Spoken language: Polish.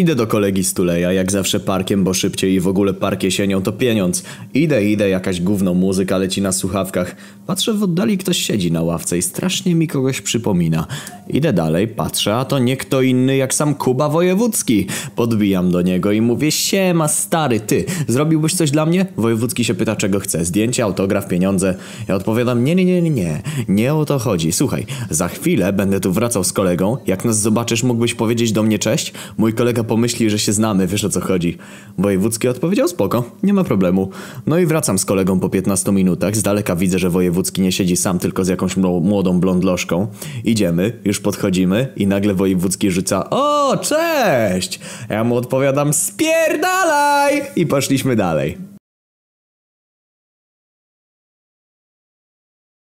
Idę do kolegi Stuleja, jak zawsze parkiem, bo szybciej i w ogóle park jesienią to pieniądz. Idę, idę, jakaś gówno muzyka leci na słuchawkach. Patrzę w oddali ktoś siedzi na ławce i strasznie mi kogoś przypomina. Idę dalej, patrzę, a to nie kto inny jak sam Kuba Wojewódzki. Podbijam do niego i mówię, siema stary, ty, zrobiłbyś coś dla mnie? Wojewódzki się pyta czego chce, zdjęcie, autograf, pieniądze. Ja odpowiadam, nie, nie, nie, nie, nie, nie o to chodzi. Słuchaj, za chwilę będę tu wracał z kolegą, jak nas zobaczysz mógłbyś powiedzieć do mnie cześć? Mój kolega pomyśli, że się znamy, wiesz o co chodzi. Wojewódzki odpowiedział spoko, nie ma problemu. No i wracam z kolegą po 15 minutach, z daleka widzę, że Wojewódzki nie siedzi sam, tylko z jakąś mło- młodą blondlożką. Idziemy, już podchodzimy i nagle Wojewódzki rzuca o, cześć! Ja mu odpowiadam spierdalaj! I poszliśmy dalej.